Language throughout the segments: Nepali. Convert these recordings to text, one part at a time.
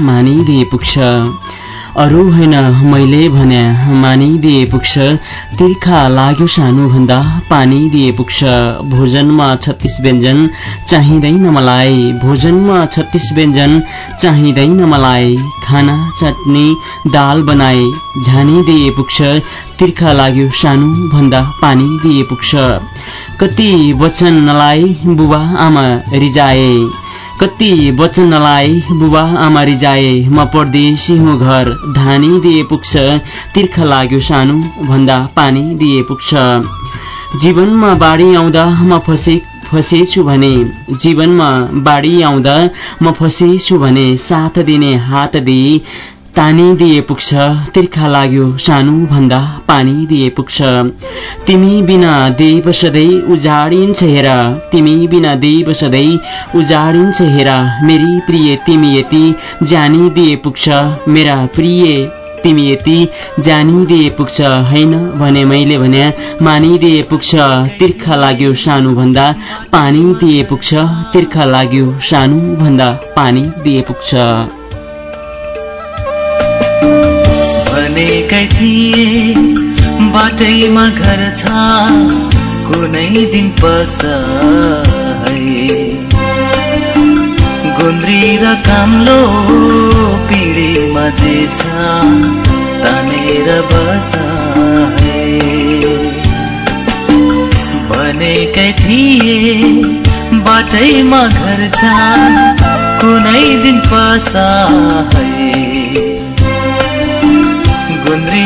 मानिदिए पुग्छ अरू होइन मैले भन्या मानिदिए पुग्छ तिर्खा लाग्यो सानोभन्दा पानी दिए पुग्छ भोजनमा छत्तिस व्यञ्जन चाहिँदैन मलाई। भोजनमा छत्तिस व्यञ्जन चाहिँदैन मलाई। खाना चटनी दाल बनाए झानी दिए पुग्छ तिर्खा लाग्यो सानोभन्दा पानी दिए पुग्छ कति वचन नलाई बुबा आमा रिजाए। कति वचन नलाए बुबा आमा रिजाए म परदेशी हुँ घर धानी दिए पुग्छ तिर्खा लाग्यो सानो भन्दा पानी दिए पुग्छ। जीवनमा बाढी आउँदा म फसे फसेछु भने जीवनमा बाढी आउँदा म फसेछु भने साथ दिने हात दिए तानिदिए पुग्छ तिर्खा लाग्यो सानो भन्दा पानी दिए पुग्छ। तिमी बिना देव सधैँ उजाडिन्छ हेर तिमी बिना देव सधैँ उजाडिन्छ हेर। मेरी प्रिय तिमी यति जानिदिए पुग्छ मेरा प्रिय तिमी यति जानिदिए पुग्छ होइन भने मैले भने मानिदिए पुग्छ। तिर्खा लाग्यो सानो भन्दा पानी दिए पुग्छ तिर्खा लाग्यो सानो भन्दा पानी दिए पुग्छ। भनेकै थिए बाटैमा घर छ कुनै दिन पस गुन्द्री र काम्लो पिँढीमा जे छ तानेर बस भनेकै थिए बाटैमा घर छ कुनै दिन पसा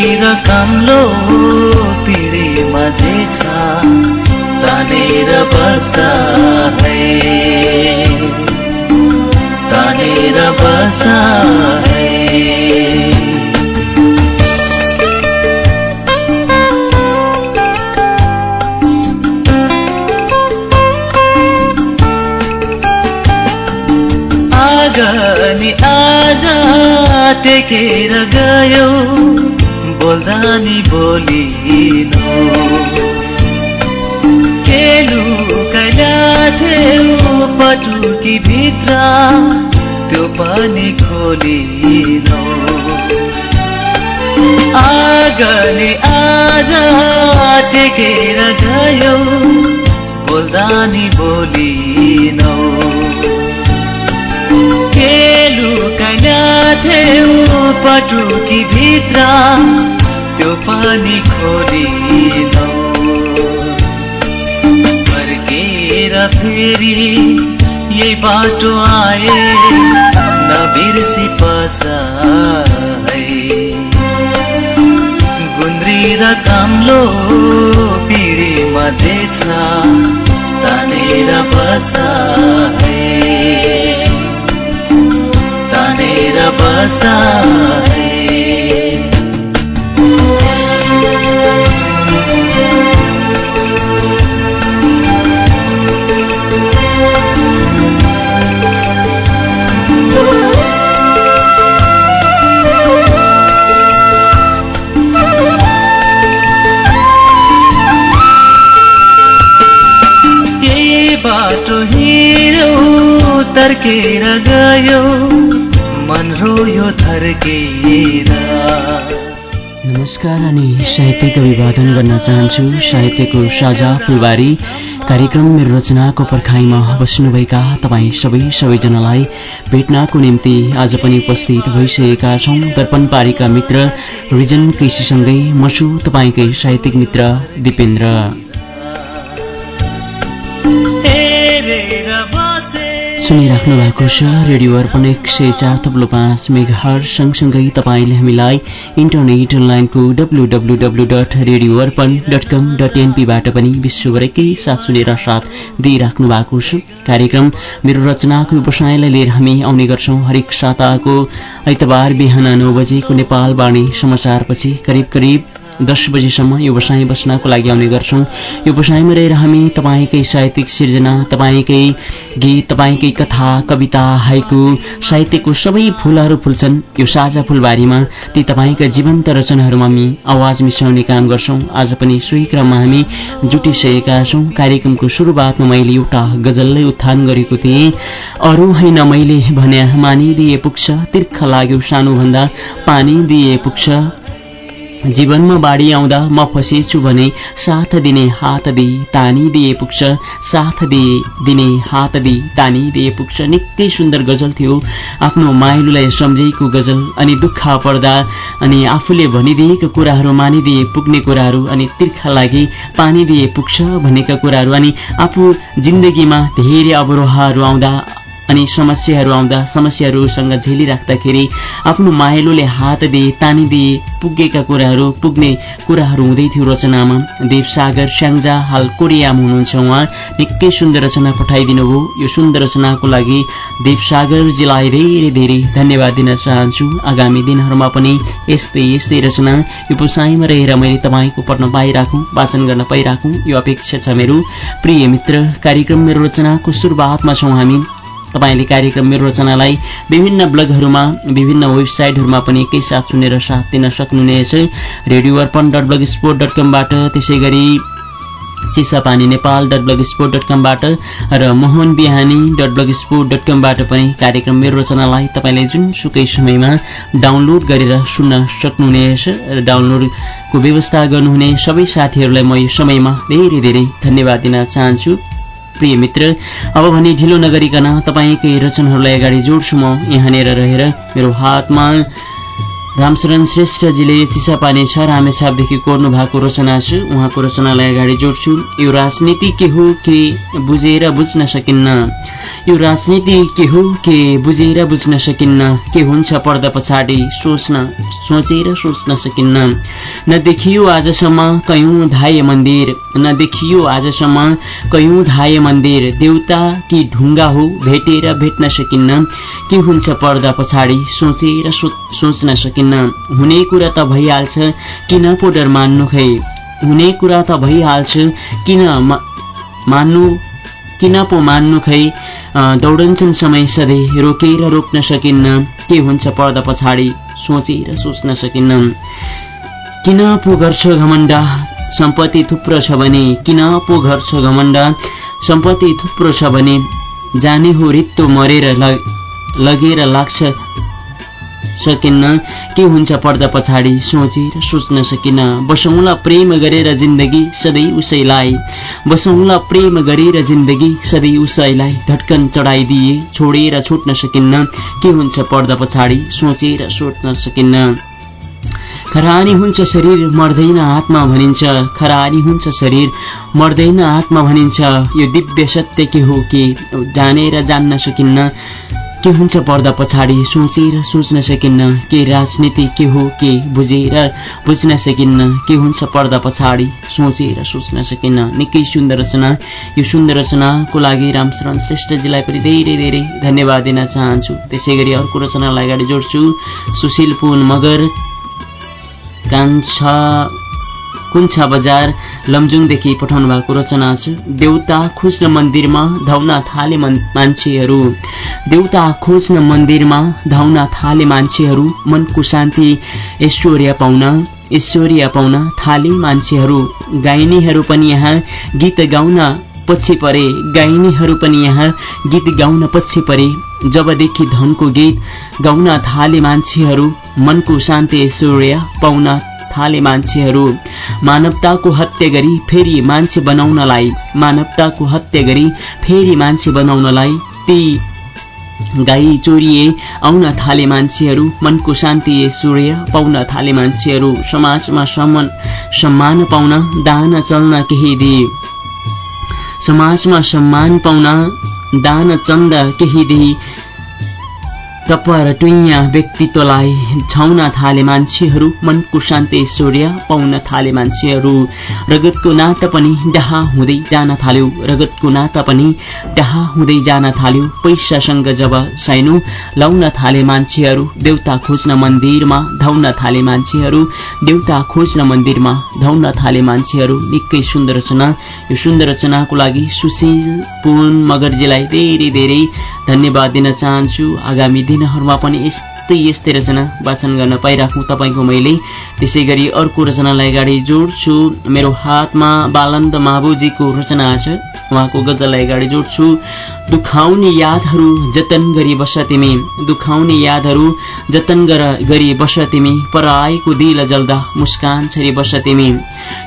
र काम्लो पिँढीमा जे छ तानेर बस है। तानेर बस है। आगनी आज टेकेर गयो। बोल्दा नि बोलिनो। केलु कैला थियो पटुकी भित्र त्यो पनि खोलिनो। आगनी आज टेकेर गयो बोल्दा नि थियो पटुकी भित्र त्यो पानी फर्केर फेरि यही बाटो आए नबिर्सी पस गुन्द्री र काम्लो पिँढीमा जे छ तानेर है। तानेर बसा बाटो हिँड्यो तर्केर गयो मन रोयो नमस्कार अनि साहित्यिक अभिवादन गर्न चाहन्छु साहित्यको साझा फुलबारी। कार्यक्रम मेरो रचनाको पर्खाइमा बस्नुभएका तपाईँ सबै सबैजनालाई भेट्नको निम्ति आज पनि उपस्थित भइसकेका छौँ। दर्पण पारीका मित्र रिजन केसीसँगै म छु तपाईँकै साहित्यिक मित्र दिपेन्द्र। सुनिराख्नु भएको छ। रेडियो अर्पण एक सय चार तब्लो पाँच मेघार सँगसँगै तपाईँले हामीलाई इन्टरनेट अनलाइनको W W W dot radio Arpan dot com dot एनपीबाट पनि विश्वभरिकै साथ सुनेर साथ दिइराख्नु भएको छ। कार्यक्रम मेरो रचनाको व्यवसायलाई लिएर हामी आउने गर्छौँ हरेक साताको आइतबार बिहान नौ बजेको नेपाल वाणी समाचारपछि। करिब करिब दस बजीसम्म यो बसाइ बस्नको लागि आउने गर्छौँ। यो बसाइमा रहेर हामी तपाईँकै साहित्यिक सिर्जना तपाईँकै गीत तपाईँकै कथा कविता हाइकु साहित्यको सबै फुलहरू फुल्छन्। यो साझा फुलबारीमा ती तपाईँका जीवन्त रचनाहरूमा हामी आवाज मिसाउने काम गर्छौँ। आज पनि सोही क्रममा हामी जुटिसकेका छौँ। कार्यक्रमको सुरुवातमा मैले एउटा गजललाई उत्थान गरेको थिएँ। अरू होइन मैले भने मानिदिए पुग्छ तीर्ख लाग्यो सानोभन्दा पानी दिए पुग्छ। जीवनमा बाढी आउँदा म फसेछु भने साथ दिने हात दिए तानी दिए पुग्छ। साथ दिए दिने हात दिए तानी दिए पुग्छ। निकै सुन्दर गजल थियो। आफ्नो माइलोलाई सम्झेको गजल अनि दुःख पर्दा अनि आफूले भनिदिएका कुराहरू मानिदिए पुग्ने कुराहरू अनि तिर्खा लागि पानी दिए पुग्छ भनेका कुराहरू अनि आफू जिन्दगीमा धेरै अवरोहहरू आउँदा अनि समस्याहरू आउँदा समस्याहरूसँग झेलिराख्दाखेरि आफ्नो माइलोले हात दिए तानिदिए पुगेका कुराहरू पुग्ने कुराहरू हुँदै थियो रचनामा। देवसागर स्याङ्जा हाल कोरियामा हुनुहुन्छ उहाँ। निकै सुन्दर रचना पठाइदिनु भयो। यो सुन्दर रचनाको लागि देवसागरजीलाई धेरै धेरै धन्यवाद दिन चाहन्छु। आगामी दिनहरूमा पनि यस्तै यस्तै रचना यो पुसाइमा रहेर मैले तपाईँको पढ्न पाइराखौँ वाचन गर्न पाइराखौँ। यो अपेक्षा छ मेरो। प्रिय मित्र कार्यक्रम मेरो रचनाको सुरुवातमा छौँ हामी। तपाईँले कार्यक्रम मेरो रचनालाई विभिन्न ब्लगहरूमा विभिन्न वेबसाइटहरूमा पनि एकैसाथ सुनेर साथ दिन सक्नुहुनेछ। Radio Arpan dot blogspot dot कमबाट त्यसै गरी Chisapani Nepal. Dot blogspot dot कमबाट र Mohan Bihani. Dot blogspot dot कमबाट पनि कार्यक्रम मेरो रचनालाई तपाईँले जुनसुकै समयमा डाउनलोड गरेर सुन्न सक्नुहुनेछ र डाउनलोडको व्यवस्था गर्नुहुने सबै साथीहरूलाई म यो समयमा धेरै धेरै धन्यवाद दिन चाहन्छु। प्रिय मित्र अब भने ढिलो नगरिकन तपाईँकै रचनाहरूलाई अगाडि जोड्छु म। यहाँनिर रहेर मेरो हातमा रामशरण श्रेष्ठजीले चिसापानी छ रामेछापदेखि कोर्नु भएको रचना छु। उहाँको रचनालाई अगाडि जोड्छु। यो राजनीति के हो के बुझेर बुझ्न सकिन्न? यो राजनीति के हो के बुझेर बुझ्न सकिन्न? के हुन्छ पर्दा पछाडि? सोच्न सोचेर सोच्न सकिन्न। नदेखियो आजसम्म कयौँ धाय मन्दिर। नदेखियो आजसम्म कयौँ धाय मन्दिर। देउता कि ढुङ्गा हो भेटेर भेट्न सकिन्न? के हुन्छ पर्दा पछाडि? सोचेर सोच्न सकिन्न। हुने कुरा त भइहाल्छ किन पो डर मान्नु खै? हुने कुरा त भइहाल्छ किन मान्नु किन पो मान्नु खै? दौडन्छन् समय सधैँ रोकेर रोक्न सकिन्न। के हुन्छ पर्दा पछाडि? सोचेर सोच्न सकिन्न। किन पो गर्छ घमण्ड? सम्पत्ति थुप्रो छ भने किन पो गर्छ घमण्ड? सम्पत्ति थुप्रो छ भने जाने हो रित्तो मरेर लगेर लाग्छ। सकिन्न। के हुन्छ पर्दा पछाडि? सोचेर सोच्न सकिन बसौँला प्रेम गरेर जिन्दगी सधैँ उसैलाई। बसौँला प्रेम गरेर जिन्दगी सधैँ उसैलाई। धड्कन चढाइदिए छोडेर छुट्न सकिन्न। के हुन्छ पर्दा पछाडि? सोचेर सोच्न सकिन्न। खरानी हुन्छ शरीर मर्दैन आत्मा भनिन्छ। खरानी हुन्छ शरीर मर्दैन आत्मा भनिन्छ। यो दिव्य सत्य के हो कि? जानेर जान्न सकिन्न। के हुन्छ पर्दा पछाडि सोचेर सोच्न सकिन्न के राजनीति के हो के बुझेर बुझ्न सकिन्न के हुन्छ पर्दा पछाडि सोचेर सोच्न सकिन्न। निकै सुन्दर रचना। यो सुन्दर रचनाको लागि रामशरण श्रेष्ठजीलाई पनि धेरै धेरै धन्यवाद दिन चाहन्छु। त्यसै गरी अर्को रचनालाई अगाडि जोड्छु। सुशील पुन मगर कान्छा कुन्छा बजार लमजुङदेखि पठाउनु भएको रचना छ। देउता खोज्न मन्दिरमा धाउन थाले मान्छेहरू। देउता खोज्न मन्दिरमा धाउन थाले मान्छेहरू। मनको शान्ति ऐश्वर्य पाउन ऐश्वर्य पाउन थाले मान्छेहरू। गाइनीहरू पनि यहाँ गीत गाउन पछि परे। गाइनीहरू पनि यहाँ गीत गाउन पछि परे। जबदेखि धनको गीत गाउन थाले मान्छेहरू मनको शान्ति ऐश्वर्य पाउन थाले मान्छेहरू। मानवताको हत्या गरी फेरि मान्छे बनाउनलाई मानवताको हत्या गरी फेरि मान्छे बनाउनलाई ती गाई चोरिए आउन थाले मान्छेहरू मनको शान्ति सूर्य पाउन थाले मान्छेहरू समाजमा सम्मान सम्मान पाउन दान चल्न केही दिए। समाजमा सम्मान पाउन दान चन्द केही दिए टप्पर टुइया व्यक्तित्वलाई छाउन थाले मान्छेहरू मनको शान्ति सूर्य पाउन थाले मान्छेहरू। रगतको नाता पनि डाहा हुँदै जान थाल्यो। रगतको नाता पनि डाहा हुँदै जान थाल्यो। पैसासँग जब साइनो लाउन थाले मान्छेहरू देउता खोज्न मन्दिरमा धाउन थाले मान्छेहरू देउता खोज्न मन्दिरमा धाउन थाले मान्छेहरू। निकै सुन्दर रचना। यो सुन्दर रचनाको लागि सुशील पुन मगर्जीलाई धेरै धेरै धन्यवाद दिन चाहन्छु। आगामी दिनहरूमा पनि यस्तै यस्तै रचना वाचन गर्न पाइराखौँ तपाईँको मैले। त्यसै गरी अर्को रचनालाई अगाडि जोड्छु। मेरो हातमा बालन्द माबुजीको रचना छ। उहाँको गजललाई अगाडि जोड्छु। दुखाउने यादहरू जतन गरी बस तिमी। दुखाउने यादहरू जतन गरी बस तिमी। पर आएको दिल जल्दा मुस्कान छरी बस तिमी।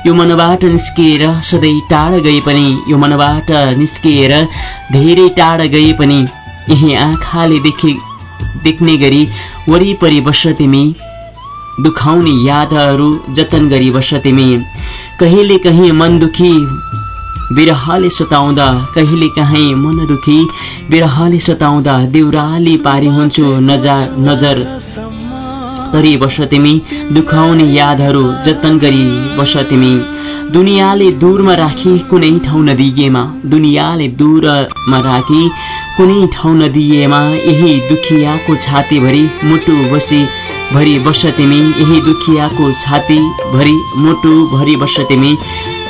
यो मनबाट निस्किएर सधैँ टाढा गए पनि। यो मनबाट निस्किएर धेरै टाढा गए पनि। यही आँखाले देखे देख्ने गरी वरिपरि बस तिमी। दुखाउने यादहरू जतन गरी बस तिमी। कहिले कहीँ मन दुखी बिरहले सताउँदा कहिले काहीँ मन दुखी बिरहले सताउँदा देउराली पारी हुन्छु नजर नजर। गरी बस तिमी दुखाउने यादहरू जतन गरी बस तिमी। दुनियाँले दूरमा राखी कुनै ठाउँ नदिएमा। दुनियाँले दूरमा राखी कुनै ठाउँ नदिएमा। यही दुखियाको छातीभरि मुटु बसी भरि बस तिमी। यही दुखियाको छातीभरि भरि बस तिमी।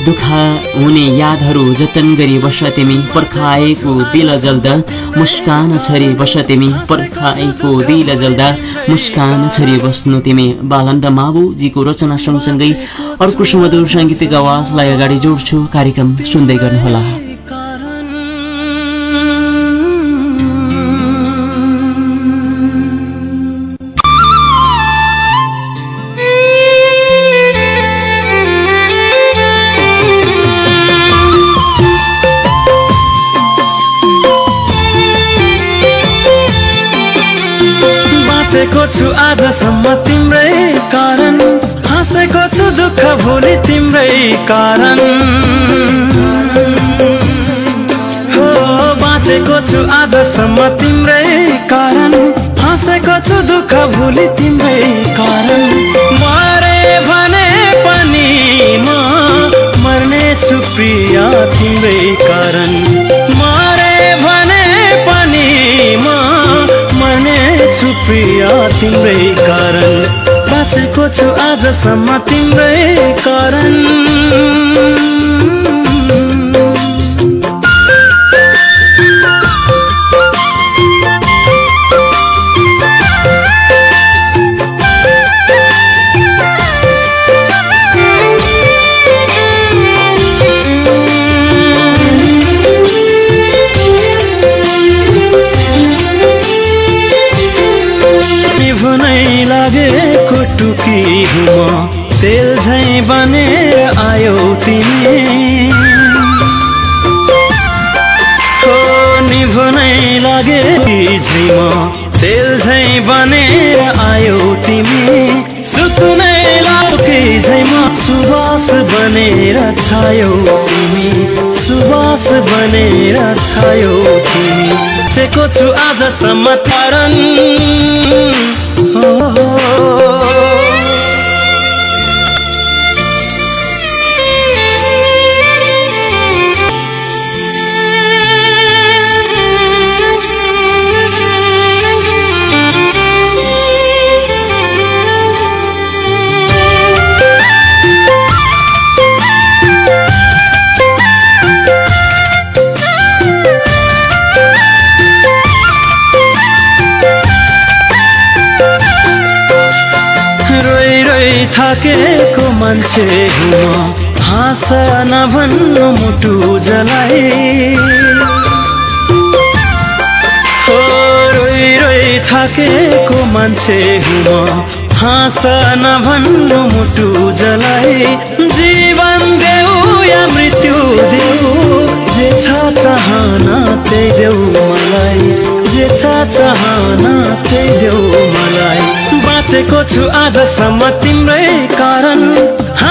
दुखा हुने यादहरू जतन गरी बस तिमी पर्खाएको दिल जल्दा। मुस्कान छरी बस तिमी पर्खाएको दिल जल्दा। मुस्कान छरी बस्नु तिमी बालन्द माबुजीको रचना सँगसँगै अर्को सुमधुर साङ्गीतिक आवाजलाई अगाडि जोड्छु। कार्यक्रम सुन्दै गर्नुहोला। हाँसेको छु आजसम्म तिम्रै कारण। हाँसेको छु दुःख भोलि तिम्रै कारण। हो बाँचेको छु आजसम्म तिम्रै कारण। हाँसेको छु दुःख भोलि तिम्रै कारण। मरे भने पनि म मर्ने छु तिम्रै कारण। प्रिय तिम्रै कारण। बाँचेको छु आजसम्म तिम्रै कारण। बनेर आयो तिमी। हो निभुनै लागे झैमा तेल झै बनेर आयो तिमी। सुकुनै लागे झैमा सुवास बनेर छायो तिमी। सुवास बनेर छायो तिमी। चेको छु आजसम्म तारन मान्छे हाँस नभन्नु मुटु जलाए हो रोइ रोइ थाकेको मान्छे हुम हाँस नभन्नु मुटु जलाए जीवन देऊ या मृत्यु देऊ जे छ चाहना त्यही देऊ मलाई। जे छ चाहना त्यही देऊ मलाई। बाँचेको छु आजसम्म तिम्रै कारण।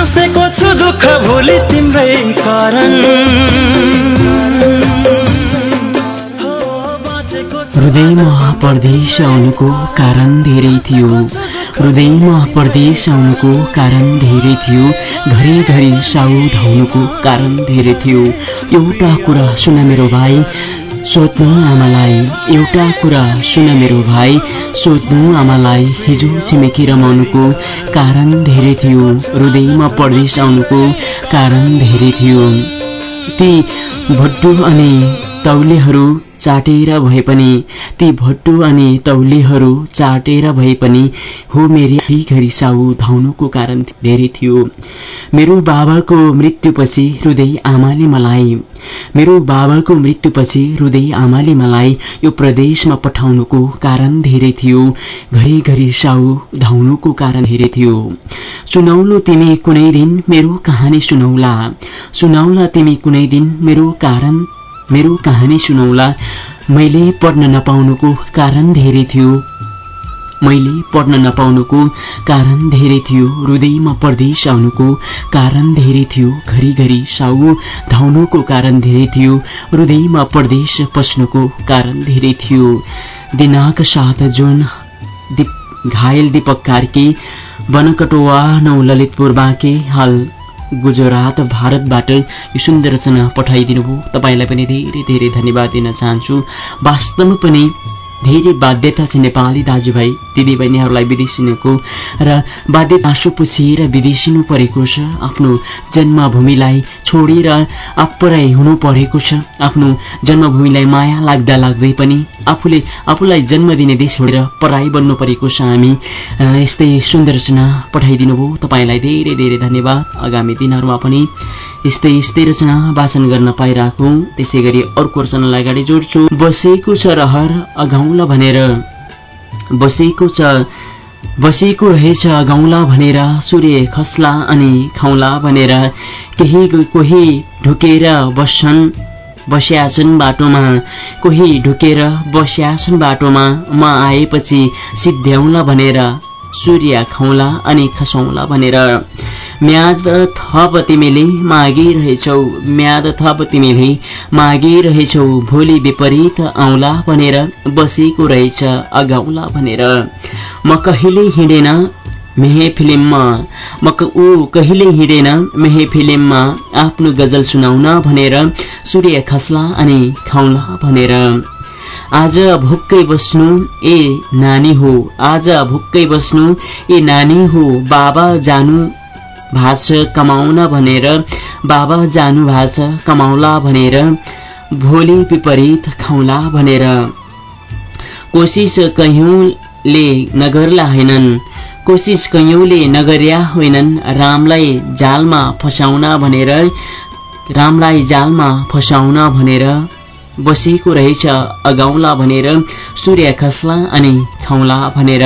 हाँसेको छु दुःख भोलि तिम्रै कारण। हृदयमा परदेश आउनुको कारण धेरै थियो। हृदयमा परदेश आउनुको कारण धेरै थियो। घरिघरि साउद आउनुको कारण धेरै थियो। एउटा कुरा सुन मेरो भाइ सोध्नु आमालाई एउटा कुरा सुन मेरो भाइ सोध्नु आमालाई हिजो छिमेकी रमाउनुको कारण धेरै थियो। हृदयमा परदेश आउनुको कारण धेरै थियो। ती भट्टु अनि तौलेहरू चाटेर भए पनि ती भट्टु अनि तौलेहरू चाटेर भए पनि हो मेरी घरि साउ धाउनुको कारण धेरै थियो। मेरो बाबाको मृत्युपछि हृदय आमाले मलाई मेरो बाबाको मृत्युपछि हृदय आमाले मलाई यो प्रदेशमा पठाउनुको कारण धेरै थियो। घरिघरि साउ धाउनुको कारण धेरै थियो। सुनौलो तिमी कुनै दिन मेरो कहानी सुनौला। सुनौला तिमी कुनै दिन मेरो कारण मेरो कहानी सुनौला। मैले पढ्न नपाउनुको कारण धेरै थियो। मैले पढ्न नपाउनुको कारण धेरै थियो। हृदयमा परदेश आउनुको कारण धेरै थियो। घरिघरि साउ धाउनुको कारण धेरै थियो। हृदयमा परदेश पस्नुको कारण धेरै थियो। दिनाक साथ जुन घायल दीपक कार्की बनकटोवा नौ ललितपुर बाँके हाल गुजरात भारतबाट यो सुन्दर रचना पठाइदिनु भयो तपाईँलाई पनि धेरै धेरै धन्यवाद दिन चाहन्छु। वास्तवमा पनि धेरै बाध्यता चाहिँ नेपाली दाजुभाइ दिदीबहिनीहरूलाई विदेशिनुको र बाध्य आँसु पुछिएर विदेशिनु परेको छ। आफ्नो जन्मभूमिलाई छोडेर अपराई हुनु परेको छ। आफ्नो जन्मभूमिलाई माया लाग्दा लाग्दै पनि आफूले आफूलाई जन्म दिने देश छोडेर पराई बन्नु परेको छ हामी यस्तै सुन्दर रचना पठाइदिनु भयो तपाईँलाई धेरै धेरै धन्यवाद। आगामी दिनहरूमा पनि यस्तै यस्तै रचना वाचन गर्न पाइरहेको त्यसै गरी अर्को रचनालाई अगाडि जोड्छु। बसेको छ रहर अघाउला भनेर। बसेको छ बसेको रहेछ गाउँला भनेर। सूर्य खस्ला अनि खाउला भनेर। केही कोही ढुकेर बस्छन्। बस्याछन् बाटोमा। कोही ढुकेर बस्याछन् बाटोमा म आएपछि सिद्ध्याउला भनेर सूर्य खाउला अनि खसाउला भनेर। म्याद थप तिमीले मागिरहेछौ म्याद थप तिमीले मागिरहेछौ भोलि विपरीत आउला भनेर बसेको रहेछ अगाउला भनेर। म कहिले हिँडेन मेहे फिल्ममा म ऊ कहिले हिँडेन मेहे फिल्ममा आफ्नो गजल सुनाउन भनेर सूर्य खस्ला अनि खाउला भनेर आज भुक्कै बस्नु ए नानी हो आज भुक्कै बस्नु ए नानी हो बाबा जानु भाष कमाउन भनेर बाबा जानु भाष कमाउला भनेर भोलि विपरीत खाउला भनेर कोसिस कैयौँले नगर्ला होइनन् कोसिस कैयौँले नगर्या होइनन्। रामलाई जालमा फसाउन भनेर रामलाई जालमा फसाउन भनेर बसेको रहेछ अगाउला भनेर सूर्य खस्ला अनि खाउला भनेर।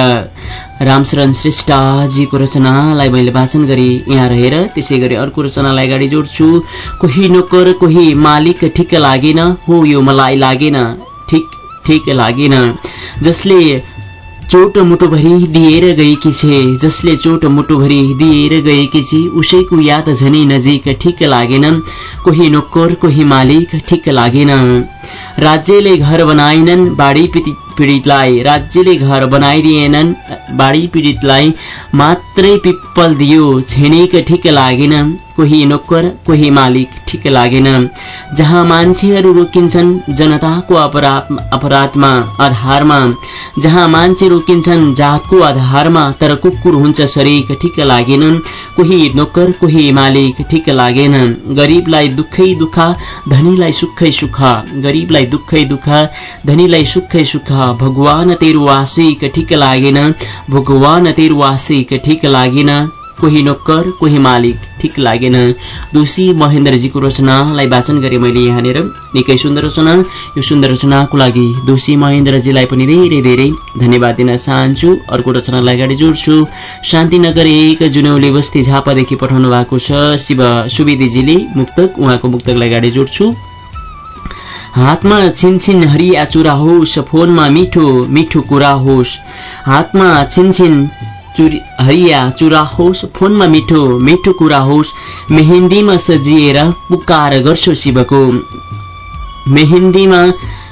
रामशरण श्रेष्ठजीको रचनालाई मैले वाचन गरी यहाँ रहेर त्यसै गरी अर्को रचनालाई अगाडि जोड्छु। कोही नोकर कोही मालिक ठिक लागेन। हो यो मलाई लागेन। ठिक ठिक लागेन। जसले चोट मुटुभरि दिएर गएकी छे जसले चोट मुटुभरि दिएर गएकी छे उसैको याद झनै नजिक ठिक लागेन कोही नोकर कोही मालिक ठिक लागेन। राज्यले घर बनाएनन् बाढी पीडितलाई राज्यले घर बनाइदिएनन् बाढी पीडितलाई मात्रै पिप्पल दियो छेनेक ठिक लागेन। कोही नोकर कोही मालिक ठिक लागेन। जहाँ मान्छेहरू रोकिन्छन् जनताको अपराध अपराधमा आधारमा। जहाँ मान्छे रोकिन्छन् जातको आधारमा तर कुकुर हुन्छ शरीक ठिक लागेन। कोही नोकर कोही मालिक ठिक लागेन। गरिबलाई दुःखै दुःख धनीलाई सुखै सुख। गरिबलाई दुःखै दुःख धनीलाई सुखै सुख। भगवान तेरो आशिक ठिक लागेन। भगवान तेरो आशिक ठिक लागेन। कोही नोकर कोही मालिक ठिक लागेन। दोषी महेन्द्रजीको रचनालाई वाचन गरेँ मैले यहाँनिर। निकै सुन्दर रचना। यो सुन्दर रचनाको लागि दोषी महेन्द्रजीलाई पनि धेरै धेरै धन्यवाद दिन चाहन्छु। अर्को रचनालाई अगाडि जोड्छु। शान्तिनगर एक जुनौली बस्ती झापादेखि पठाउनु भएको छ। शिव सुवेदीजीले मुक्तक उहाँको मुक्तकलाई अगाडि जोड्छु। हातमा छिनछिन हरिया चुरा होस् फोनमा मिठो मिठो कुरा होस्। हातमा छिनछिन चुरी चुरा होस् फोनमा मिठो मिठो कुरा होस्। मेहेन्दीमा सजिएर पुकार गर्छु शिवको। मेहेन्दीमा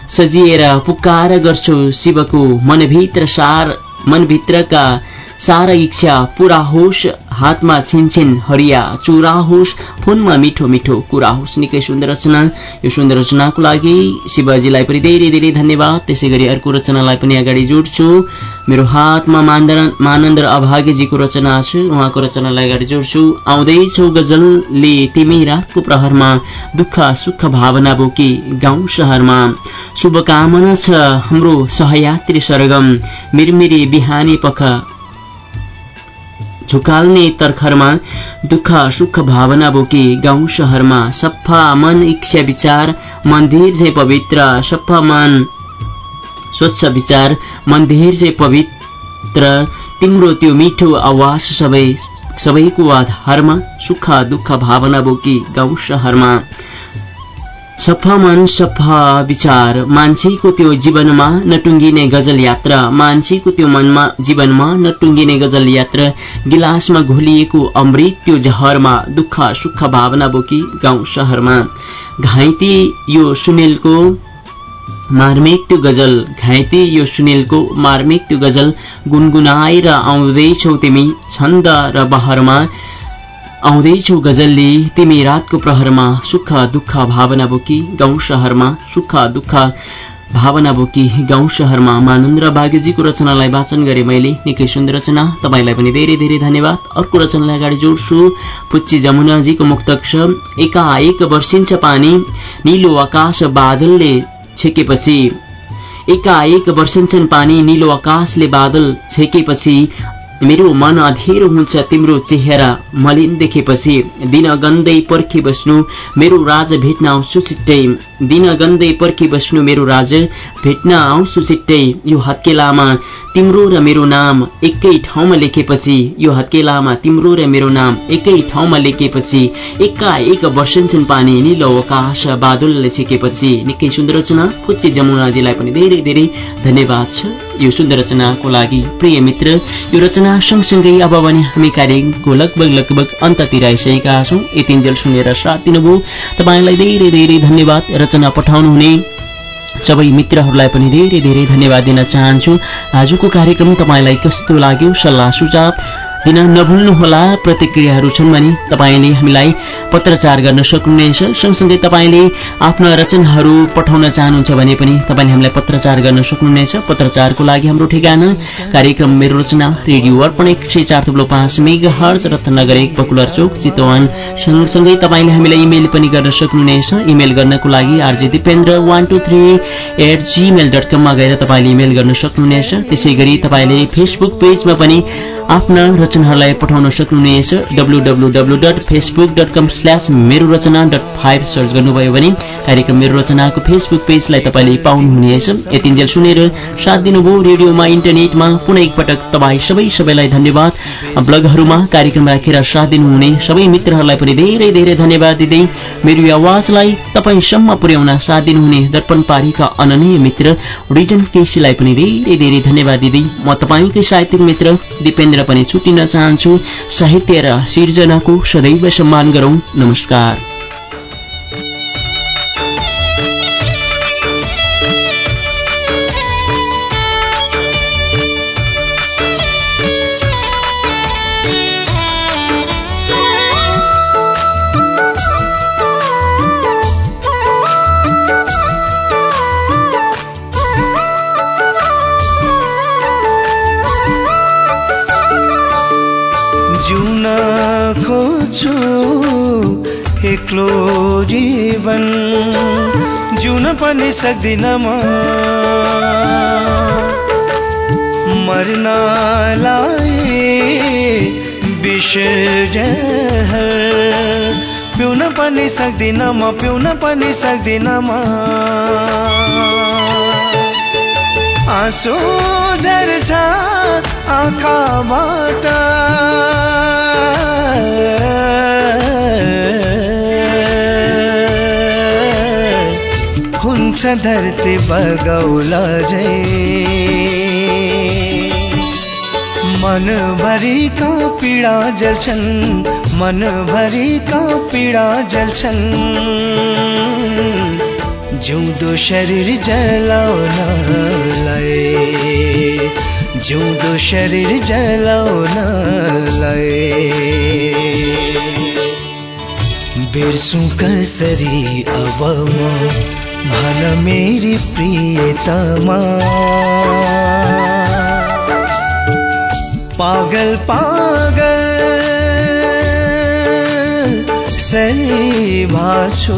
सजिएर पुकार गर्छु शिवको। मनभित्र सार मनभित्रका सारा इच्छा पुरा होस् हातमा छिनछिन हरिया चुरा होस् फोनमा मिठो मिठो कुरा होस् निकै सुन्दर रचना। यो सुन्दर रचनाको लागि शिवजीलाई पनि धेरै धेरै धन्यवाद। त्यसै गरी अर्को रचनालाई पनि अगाडि जोड्छु। मेरो हातमा मानन्द अभागीजीको रचना छ। उहाँको रचनालाई अगाडि जोड्छु। आउँदैछौ गजलले तिमी रातको प्रहरमा। दुःख सुख भावना बोकी गाउँ सहरमा। शुभकामना छ हाम्रो सहयात्री सरगम। मिरमिरी बिहानी पख झुकाल्ने तर्खरमा दुःख सुख भावना बोकी गाउँ सहरमा सफा मन इच्छा विचार मन्दिर चाहिँ पवित्र सफा मन स्वच्छ विचार मन्दिर चाहिँ पवित्र। तिम्रो त्यो मिठो आवाज सबै सबैको आधारमा सुख दुःख भावना बोकी गाउँ सहरमा सफा मन सफा विचार। मान्छेको त्यो जीवनमा नटुङ्गिने गजल यात्रा। मान्छेको त्यो मनमा जीवनमा नटुङ्गिने गजल यात्रा। गिलासमा घोलिएको अमृत त्यो जहरमा दुःख सुख भावना बोकी गाउँ सहरमा। घाइते यो सुनिलको मार्मिक त्यो गजल। घाइते यो सुनिलको मार्मिक त्यो गजल। गुनगुनाएर आउँदैछौ तिमी छन्द र बहरमा। आउँदैछौ गजलले तिमी रातको प्रहरमा सुख दुःख भावना बोकी गाउँ सहरमा सुख दुःख भावना बोकी गाउँ सहरमा। मानन्द बागेजीको रचनालाई वाचन गरेँ मैले निकै सुन्दर रचना। तपाईँलाई पनि धेरै धेरै धन्यवाद। अर्को रचनालाई अगाडि जोड्छु। पुच्ची जमुनाजीको मुक्तक छ एकाएक वर्षिन्छ पानी। निलो आकाश बादलले छेकेपछि। एकाएक वर्षिन्छन् पानी। निलो आकाशले बादल छेकेपछि। मेरो मन अधेरो हुन्छ तिम्रो चेहरा मलिन देखेपछि। दिन गन्दै पर्खी बस्नु। मेरो राज भेट्न आउँछु छिट्टै। दिन गन्दै पर्खी बस्नु मेरो राज भेट्न आउँछु छिट्टै यो हत्केलामा तिम्रो र मेरो नाम एकै ठाउँमा लेखेपछि यो हत्केलामा तिम्रो र मेरो नाम एकै ठाउँमा लेखेपछि एकाएक वर्षन्छन् पानी निलो आकाश बादलले छेकेपछि। निकै सुन्दर रचना फुच्ची जमुनाजीलाई पनि धेरै धेरै धन्यवाद छ यो सुन्दर रचनाको लागि। प्रिय मित्र यो रचना सँगसँगै अब भने हामी कार्यको लगभग लगभग अन्ततिर आइसकेका छौँ। यतिन्जेल सुनेर साथ दिनुभयो। तपाईँलाई धेरै धेरै धन्यवाद। रचना पठाउनुहुने सबै मित्रहरूलाई पनि धेरै धेरै धन्यवाद दिन चाहन्छु। आजको कार्यक्रम तपाईँलाई कस्तो लाग्यो? सल्लाह सुझाव दिन नभुल्नुहोला प्रतिक्रियाहरू छन् भने तपाईँले हामीलाई पत्रचार गर्न सक्नुहुनेछ। सँगसँगै तपाईँले आफ्ना रचनाहरू पठाउन चाहनुहुन्छ भने पनि तपाईँले हामीलाई पत्रचार गर्न सक्नुहुनेछ। पत्रचारको लागि हाम्रो ठेगाना कार्यक्रम मेरो रचना रेडियो अर्पण एक सय चार थुप्रो पाँच मेगा हर्ज रत्नगर एक पकुलर चोक चितवन। सँगसँगै तपाईँले हामीलाई इमेल पनि गर्न सक्नुहुनेछ। इमेल गर्नको लागि RJ Dipendra one two three at Gmail dot कममा गएर तपाईँले इमेल गर्न सक्नुहुनेछ। त्यसै गरी तपाईँले फेसबुक पेजमा पनि आफ्ना रचनाहरूलाई पठाउन सक्नुहुनेछ। W W W dot Facebook dot com slash मेरो रचना डट फाइभ सर्च गर्नुभयो भने कार्यक्रम मेरो रचनाको फेसबुक पेजलाई तपाईँले पाउनुहुनेछ। यतिन्जेल सुनेर साथ दिनुभयो रेडियोमा इन्टरनेटमा पुनः एकपटक तपाईँ सबै सबैलाई धन्यवाद। ब्लगहरूमा कार्यक्रम राखेर साथ दिनुहुने सबै मित्रहरूलाई पनि धेरै धेरै धन्यवाद दिँदै मेरो आवाजलाई तपाईँसम्म पुर्याउन साथ दिनुहुने दर्पण पारीका अननीय मित्र रिजन केसीलाई पनि धेरै धेरै धन्यवाद दिँदै म तपाईँकै साहित्यिक मित्र दिपेन्द्र पनि छुट्टिन चाहन्छु। साहित्य र सिर्जनाको सदैव सम्मान गरौं। नमस्कार। एक्लो जीवन जिउन पनि सक्दिन म। मर्नलाई विष पिउन पनि सक्दिन म पिउन पनि सक्दिन म। आँसु झर्छ आँखाबाट। हुन्छ धरती बगौला झै मनभरिका पीडा जल्छन्? मनभरिका पीडा जल्छन्? जिउँदो शरीर जलाउनलाई जिउँदो शरीर जलाउनलाई बिर्सु कसरी अब म? भन मेरी प्रियतमा। पागल पागल सही भाछु